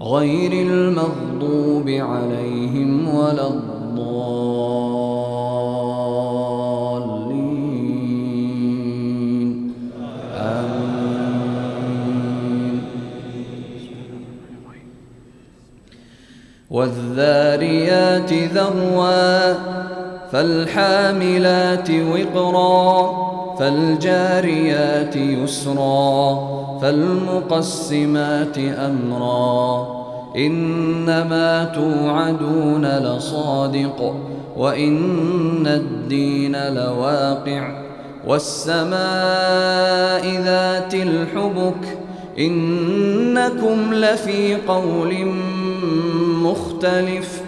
غير المغضوب عليهم ولا الضالين. آمين. والذاريات ذروا فالحاملات وقرا فالجاريات يسرا فالمقسمات أمرا. إنما توعدون لصادق وإن الدين لواقع. والسماء ذات الحبك إنكم لفي قول مختلف.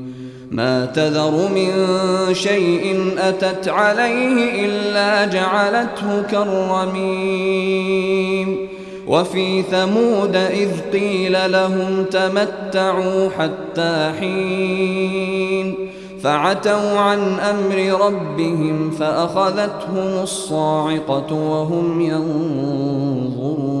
ما تذر من شيء أتت عليه إلا جعلته كالرميم. وفي ثمود إذ قيل لهم تمتعوا حتى حين. فعتوا عن أمر ربهم فأخذتهم الصاعقة وهم ينظرون.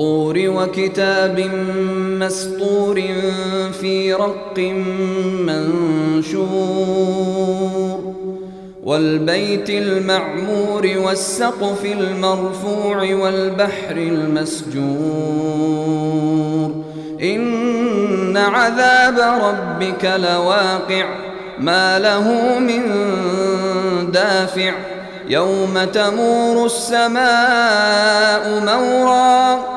والطور وكتاب مسطور في رق منشور والبيت المعمور والسقف المرفوع والبحر المسجور إن عذاب ربك لواقع ما له من دافع يوم تمور السماء مورا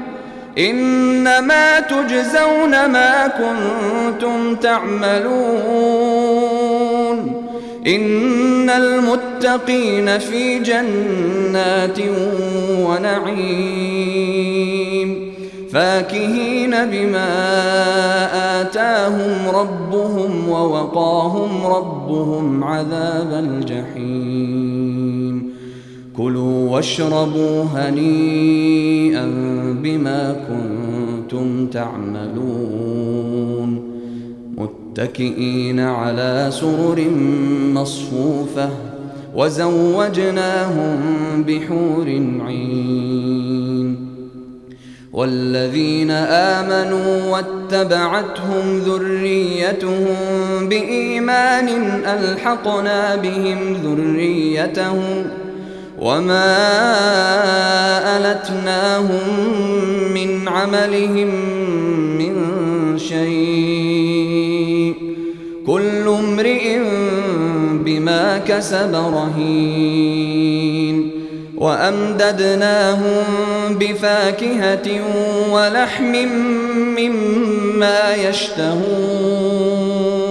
إنما تجزون ما كنتم تعملون. إن المتقين في جنات ونعيم. فاكهين بما آتاهم ربهم ووقاهم ربهم عذاب الجحيم. كلوا واشربوا هنيئا بما كنتم تعملون. متكئين على سرر مصفوفة وزوجناهم بحور عين. والذين آمنوا واتبعتهم ذريتهم بإيمان ألحقنا بهم ذريتهم وما ألتناهم من عملهم من شيء كل امرئ بما كسب رهين وأمددناهم بفاكهة ولحم مما يشتهون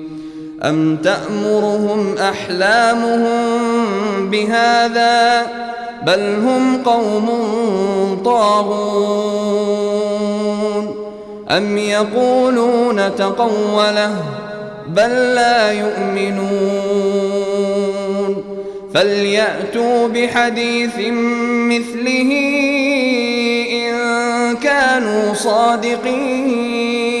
أم تأمرهم أحلامهم بهذا بل هم قوم طاغون أم يقولون تقوله بل لا يؤمنون فليأتوا بحديث مثله إن كانوا صادقين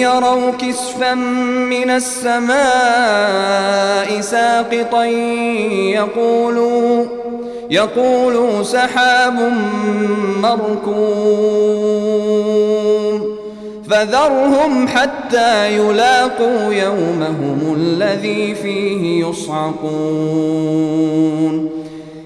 يروا كسفا من السماء ساقطا يقولوا يقولوا سحاب مركوم فذرهم حتى يلاقوا يومهم الذي فيه يصعقون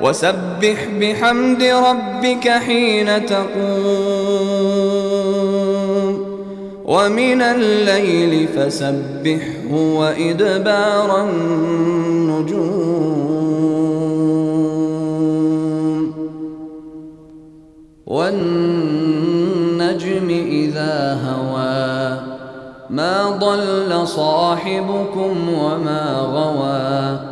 وسبح بحمد ربك حين تقوم. ومن الليل فسبحه وإدبار النجوم. والنجم إذا هوى ما ضل صاحبكم وما غوى.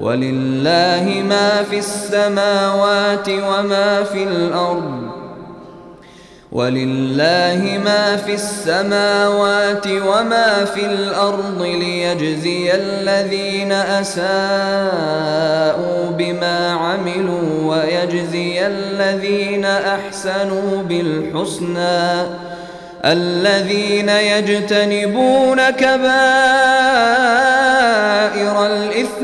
ولله ما في السماوات وما في الأرض ولله ما في السماوات وما في الأرض ليجزي الذين أساءوا بما عملوا ويجزي الذين أحسنوا بالحسنى الذين يجتنبون كبائر الإثم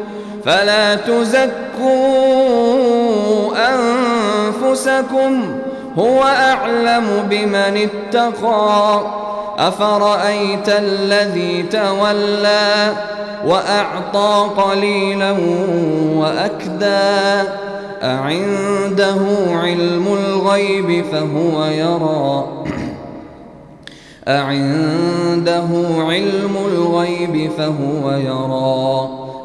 فلا تزكوا أنفسكم هو أعلم بمن اتقى. أفرأيت الذي تولى وأعطى قليلا وأكدى؟ أعنده علم الغيب فهو يرى؟ أعنده علم الغيب فهو يرى؟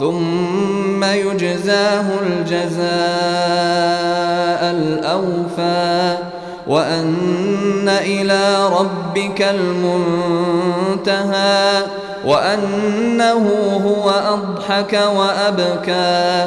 ثم يجزاه الجزاء الأوفى وأن إلى ربك المنتهى وأنه هو أضحك وأبكى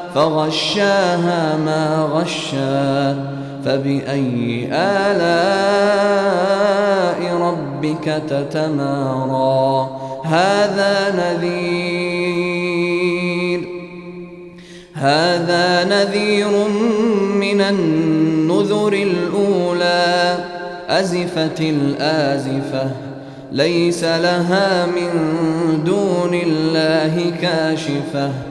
فغشاها ما غشى فبأي آلاء ربك تتمارى. هذا نذير. هذا نذير من النذر الأولى. أزفت الآزفة. ليس لها من دون الله كاشفة.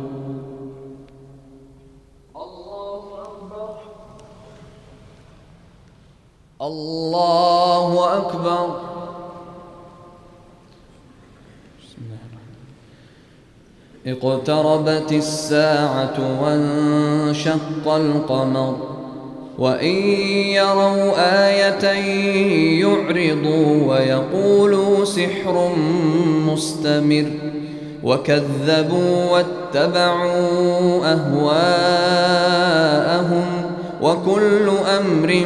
الله أكبر. اقتربت الساعة وانشق القمر وإن يروا آية يعرضوا ويقولوا سحر مستمر وكذبوا واتبعوا أهواءهم وكل أمر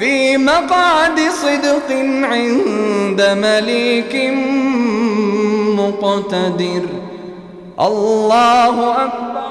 في مقعد صدق عند مليك مقتدر. الله أكبر.